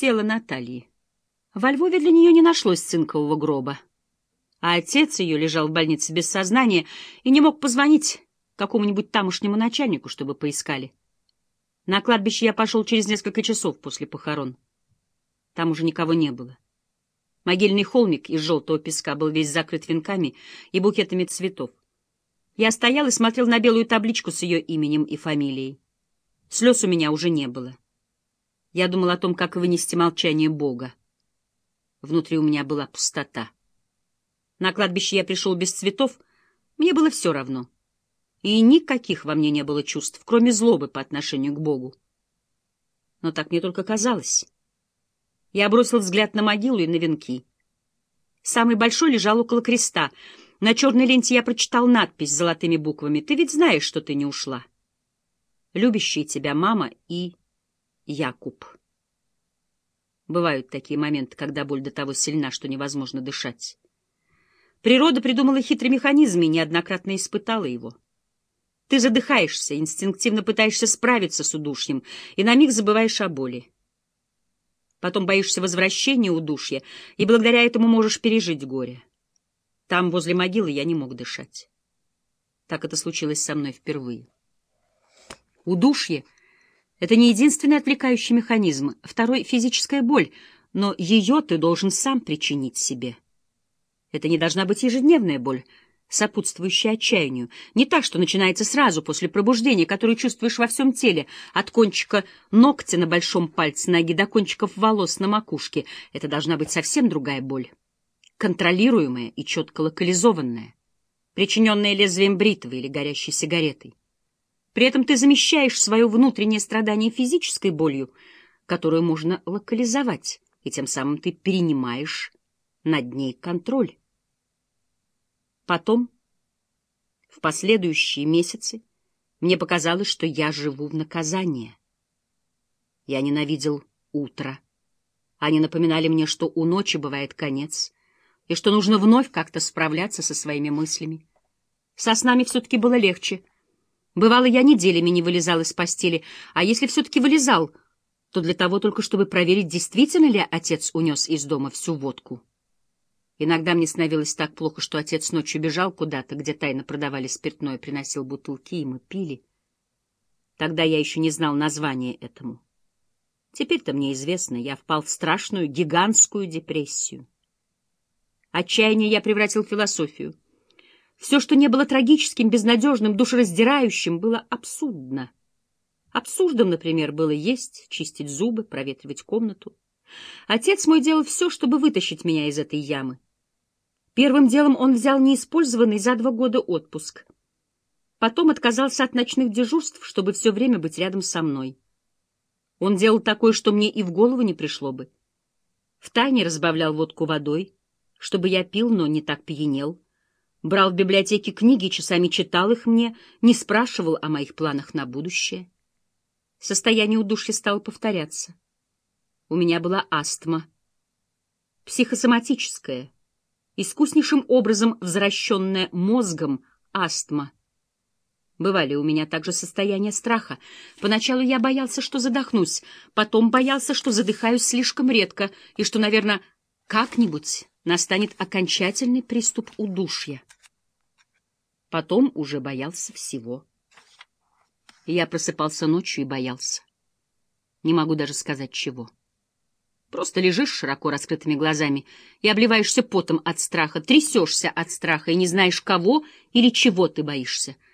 тело Натальи. Во Львове для нее не нашлось цинкового гроба. А отец ее лежал в больнице без сознания и не мог позвонить какому-нибудь тамошнему начальнику, чтобы поискали. На кладбище я пошел через несколько часов после похорон. Там уже никого не было. Могильный холмик из желтого песка был весь закрыт венками и букетами цветов. Я стоял и смотрел на белую табличку с ее именем и фамилией. Слез у меня уже не было. Я думал о том, как вынести молчание Бога. Внутри у меня была пустота. На кладбище я пришел без цветов, мне было все равно. И никаких во мне не было чувств, кроме злобы по отношению к Богу. Но так мне только казалось. Я бросил взгляд на могилу и на венки. Самый большой лежал около креста. На черной ленте я прочитал надпись золотыми буквами. «Ты ведь знаешь, что ты не ушла. Любящие тебя мама и Якуб». Бывают такие моменты, когда боль до того сильна, что невозможно дышать. Природа придумала хитрый механизм и неоднократно испытала его. Ты задыхаешься, инстинктивно пытаешься справиться с удушьем, и на миг забываешь о боли. Потом боишься возвращения удушья, и благодаря этому можешь пережить горе. Там, возле могилы, я не мог дышать. Так это случилось со мной впервые. Удушье — это не единственный отвлекающий механизм. Второй — физическая боль, но ее ты должен сам причинить себе. Это не должна быть ежедневная боль — сопутствующее отчаянию. Не так, что начинается сразу после пробуждения, которое чувствуешь во всем теле, от кончика ногтя на большом пальце ноги до кончиков волос на макушке. Это должна быть совсем другая боль. Контролируемая и четко локализованная, причиненная лезвием бритвы или горящей сигаретой. При этом ты замещаешь свое внутреннее страдание физической болью, которую можно локализовать, и тем самым ты перенимаешь над ней контроль. Потом, в последующие месяцы, мне показалось, что я живу в наказание. Я ненавидел утро. Они напоминали мне, что у ночи бывает конец, и что нужно вновь как-то справляться со своими мыслями. Со снами все-таки было легче. Бывало, я неделями не вылезал из постели, а если все-таки вылезал, то для того только, чтобы проверить, действительно ли отец унес из дома всю водку. Иногда мне становилось так плохо, что отец ночью бежал куда-то, где тайно продавали спиртное, приносил бутылки, и мы пили. Тогда я еще не знал названия этому. Теперь-то мне известно, я впал в страшную гигантскую депрессию. Отчаяние я превратил в философию. Все, что не было трагическим, безнадежным, душераздирающим, было абсурдно. Абсурдом, например, было есть, чистить зубы, проветривать комнату. Отец мой делал все, чтобы вытащить меня из этой ямы. Первым делом он взял неиспользованный за два года отпуск. Потом отказался от ночных дежурств, чтобы все время быть рядом со мной. Он делал такое, что мне и в голову не пришло бы. Втайне разбавлял водку водой, чтобы я пил, но не так пьянел. Брал в библиотеке книги, часами читал их мне, не спрашивал о моих планах на будущее. Состояние удушья стало повторяться. У меня была астма. Психосоматическая, искуснейшим образом возвращенная мозгом астма. Бывали у меня также состояния страха. Поначалу я боялся, что задохнусь, потом боялся, что задыхаюсь слишком редко и что, наверное, как-нибудь настанет окончательный приступ удушья. Потом уже боялся всего. я просыпался ночью и боялся. Не могу даже сказать, чего. Просто лежишь широко раскрытыми глазами и обливаешься потом от страха, трясешься от страха и не знаешь, кого или чего ты боишься —